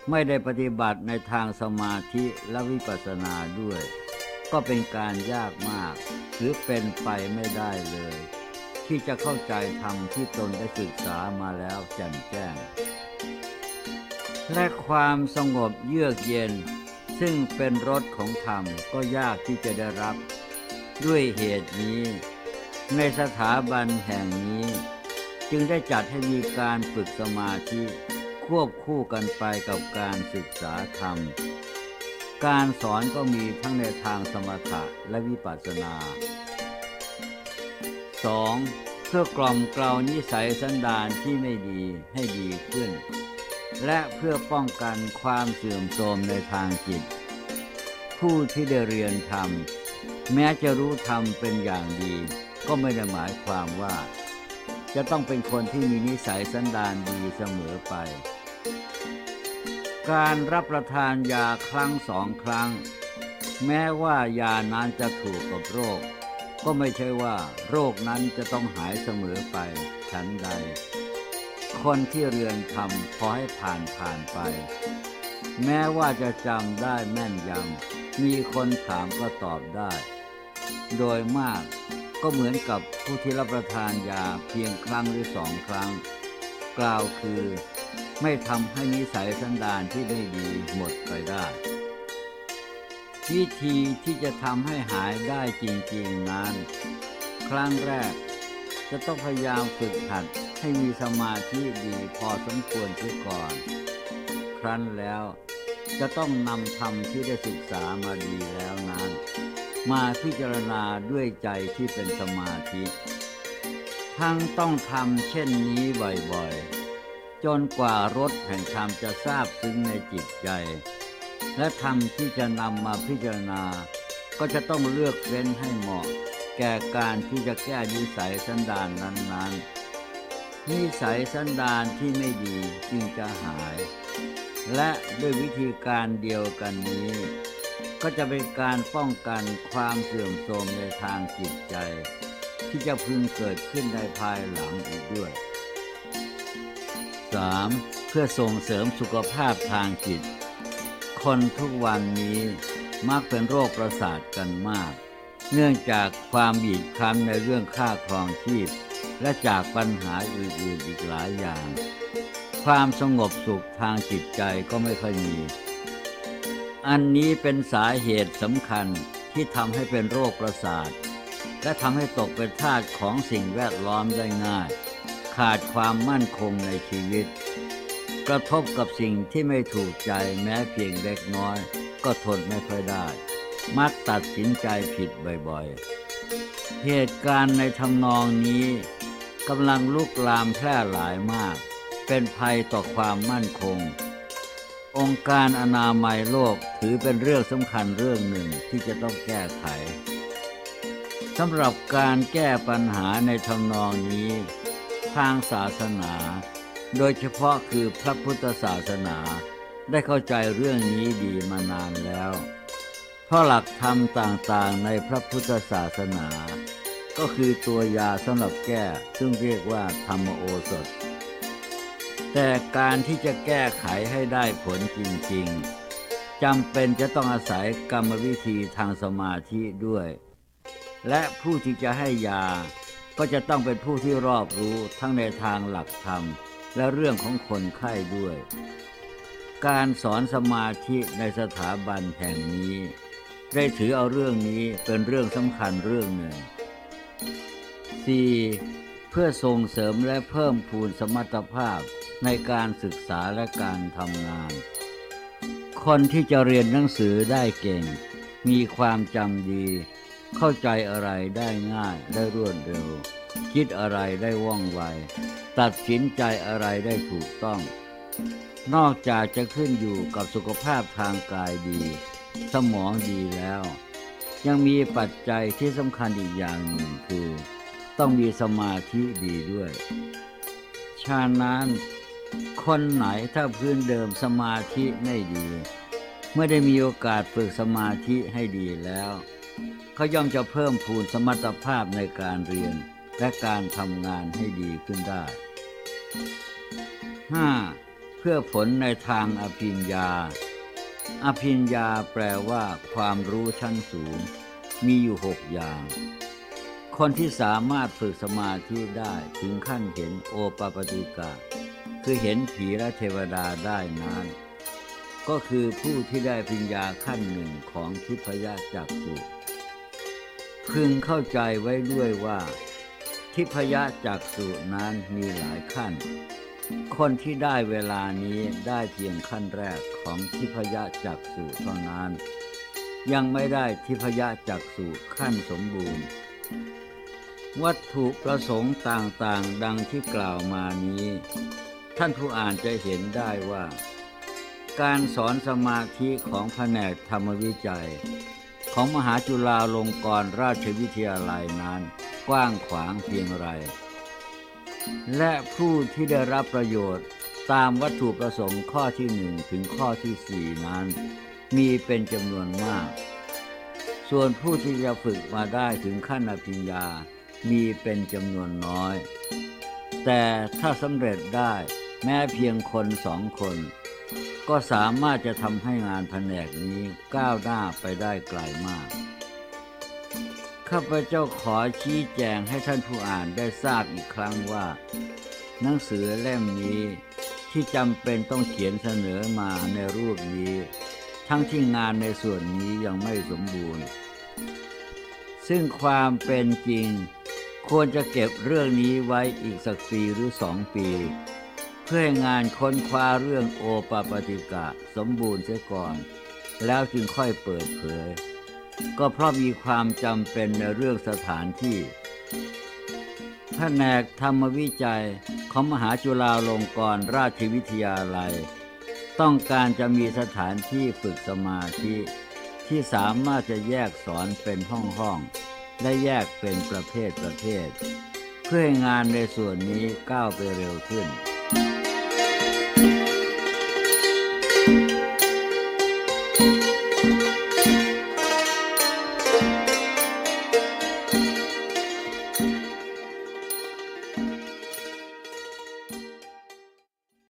ไม่ได้ปฏิบัติในทางสมาธิและวิปัสสนาด้วย ก็เป็นการยากมาก หรือเป็นไปไม่ได้เลย ที่จะเข้าใจธรรมที่ตนได้ศึกษามาแล้วแจ่มแจ้ง และความสงบเยือกเย็น ซึ่งเป็นรสของธรรมก็ยากที่จะได้รับ ด้วยเหตุนี้ ในสถาบันแห่งนี้ จึงได้จัดให้มีการฝึกสมาธิควบคู่กันไปกับการศึกษาธรรม การสอนก็มีทั้งในทางสมถะและวิปัสสนา 2. เพื่อกล่อมเกลานิสัยสันดานที่ไม่ดีให้ดีขึ้น และเพื่อป้องกันความเสื่อมโทรมในทางจิต ผู้ที่ได้เรียนธรรม แม้จะรู้ธรรมเป็นอย่างดี ก็ไม่ได้หมายความว่า จะต้องเป็นคนที่มีนิสัยสันดานดีเสมอไป การรับประทานยาครั้งสองครั้ง แม้ว่ายานั้นจะถูกกับโรค ก็ไม่ใช่ว่า โรคนั้นจะต้องหายเสมอไปฉันใด คนที่เรียนทำพอให้ผ่านผ่านไป แม้ว่าจะจำได้แม่นยำมีคนถามก็ตอบได้ โดยมากก็เหมือนกับผู้ที่รับประทานยาเพียงครั้งหรือสองครั้ง กล่าวคือ ไม่ทำให้นิสัยสันดานที่ไม่ดีหมดไปได้ วิธีที่จะทำให้หายได้จริงๆนั้น ครั้งแรก จะต้องพยายามฝึกหัดให้มีสมาธิดีพอสมควรเสียก่อน ครั้นแล้วจะต้องนำธรรมที่ได้ศึกษามาดีแล้วนั้น มาพิจารณาด้วยใจที่เป็นสมาธิ ทั้งต้องทำเช่นนี้บ่อยๆ จนกว่ารสแห่งธรรมจะทราบซึ้งในจิตใจ และธรรมที่จะนำมาพิจารณา ก็จะต้องเลือกเว้นให้เหมาะ แก่การที่จะแก้นิสัยสันดานนั้นๆ นิสัยสันดานที่ไม่ดีจึงจะหาย และด้วยวิธีการเดียวกันนี้ ก็จะเป็นการป้องกันความเสื่อมโทรมในทางจิตใจ ที่จะพึงเกิดขึ้นในภายหลังอีกด้วย 3. เพื่อส่งเสริมสุขภาพทางจิต คนทุกวันนี้มักเป็นโรคประสาทกันมาก เนื่องจากความบีบคั้นในเรื่องค่าครองชีพ และจากปัญหาอื่นๆอีกหลายอย่าง ความสงบสุขทางจิตใจก็ไม่ค่อยมี อันนี้เป็นสาเหตุสำคัญที่ทำให้เป็นโรคประสาท และทำให้ตกเป็นทาสของสิ่งแวดล้อมได้ง่าย ขาดความมั่นคงในชีวิต กระทบกับสิ่งที่ไม่ถูกใจแม้เพียงเล็กน้อย ก็ทนไม่ค่อยได้ มักตัดสินใจผิดบ่อยๆ เหตุการณ์ในทำนองนี้กำลังลุกลามแพร่หลายมาก เป็นภัยต่อความมั่นคง องค์การอนามัยโลกถือเป็นเรื่องสำคัญเรื่องหนึ่งที่จะต้องแก้ไขสำหรับการแก้ปัญหาในทำนองนี้ ทางศาสนา โดยเฉพาะคือพระพุทธศาสนา ได้เข้าใจเรื่องนี้ดีมานานแล้ว เพราะหลักธรรมต่างๆในพระพุทธศาสนา ก็คือตัวยาสำหรับแก้ซึ่งเรียกว่าธรรมโอสถ แต่การที่จะแก้ไขให้ได้ผลจริงๆจำเป็นจะต้องอาศัยกรรมวิธีทางสมาธิด้วย และผู้ที่จะให้ยา ก็จะต้องเป็นผู้ที่รอบรู้ทั้งในทางหลักธรรม และเรื่องของคนไข้ด้วย การสอนสมาธิในสถาบันแห่งนี้ ได้ถือเอาเรื่องนี้เป็นเรื่องสำคัญเรื่องหนึ่ง 4. เพื่อส่งเสริมและเพิ่มพูนสมรรถภาพในการศึกษาและการทำงาน คนที่จะเรียนหนังสือได้เก่ง มีความจำดี เข้าใจอะไรได้ง่ายได้รวดเร็ว คิดอะไรได้ว่องไว ตัดสินใจอะไรได้ถูกต้อง นอกจากจะขึ้นอยู่กับสุขภาพทางกายดี สมองดีแล้ว ยังมีปัจจัยที่สำคัญอีกอย่างหนึ่งคือ ต้องมีสมาธิดีด้วยฉะนั้นคนไหนถ้าพื้นเดิมสมาธิไม่ดี เมื่อได้มีโอกาสฝึกสมาธิให้ดีแล้ว เขาย่อมจะเพิ่มพูนสมรรถภาพในการเรียน และการทำงานให้ดีขึ้นได้ 5. เพื่อผลในทางอภิญญา อภิญญาแปลว่าความรู้ชั้นสูง มีอยู่หกอย่าง คนที่สามารถฝึกสมาธิได้ถึงขั้นเห็นโอปปติกะ คือเห็นผีและเทวดาได้นั้นก็คือผู้ที่ได้ปัญญาขั้นหนึ่งของทิพยจักสุ พึงเข้าใจไว้ด้วยว่า ทิพยจักสุนั้นมีหลายขั้น คนที่ได้เวลานี้ได้เพียงขั้นแรกของทิพยจักษุเท่านั้น ยังไม่ได้ทิพยจักษุขั้นสมบูรณ์ วัตถุประสงค์ต่างๆ ดังที่กล่าวมานี้ ท่านผู้อ่านจะเห็นได้ว่า การสอนสมาธิของแผนกธรรมวิจัย ของมหาจุฬาลงกรณราชวิทยาลัยนั้น กว้างขวางเพียงไร และผู้ที่ได้รับประโยชน์ตามวัตถุประสงค์ข้อที่หนึ่งถึงข้อที่สี่นั้น มีเป็นจำนวนมาก ส่วนผู้ที่จะฝึกมาได้ถึงขั้นอภิญญามีเป็นจำนวนน้อย แต่ถ้าสำเร็จได้แม้เพียงคนสองคน ก็สามารถจะทำให้งานแผนกนี้ก้าวหน้าไปได้ไกลมาก ข้าพเจ้าขอชี้แจงให้ท่านผู้อ่านได้ทราบอีกครั้งว่า หนังสือเล่มนี้ที่จำเป็นต้องเขียนเสนอมาในรูปนี้ ทั้งที่งานในส่วนนี้ยังไม่สมบูรณ์ ซึ่งความเป็นจริง ควรจะเก็บเรื่องนี้ไว้อีกสักปีหรือสองปี พื่อให้งานค้นคว้าเรื่องโอปปติกะสมบูรณ์เสียก่อน แล้วจึงค่อยเปิดเผย ก็เพราะมีความจำเป็นในเรื่องสถานที่แผนกธรรมวิจัยของมหาจุฬาลงกรณราชวิทยาลัย ต้องการจะมีสถานที่ฝึกสมาธิที่สามารถจะแยกสอนเป็นห้องๆและแยกเป็นประเภทประเภท เพื่อให้งานในส่วนนี้ก้าวไปเร็วขึ้น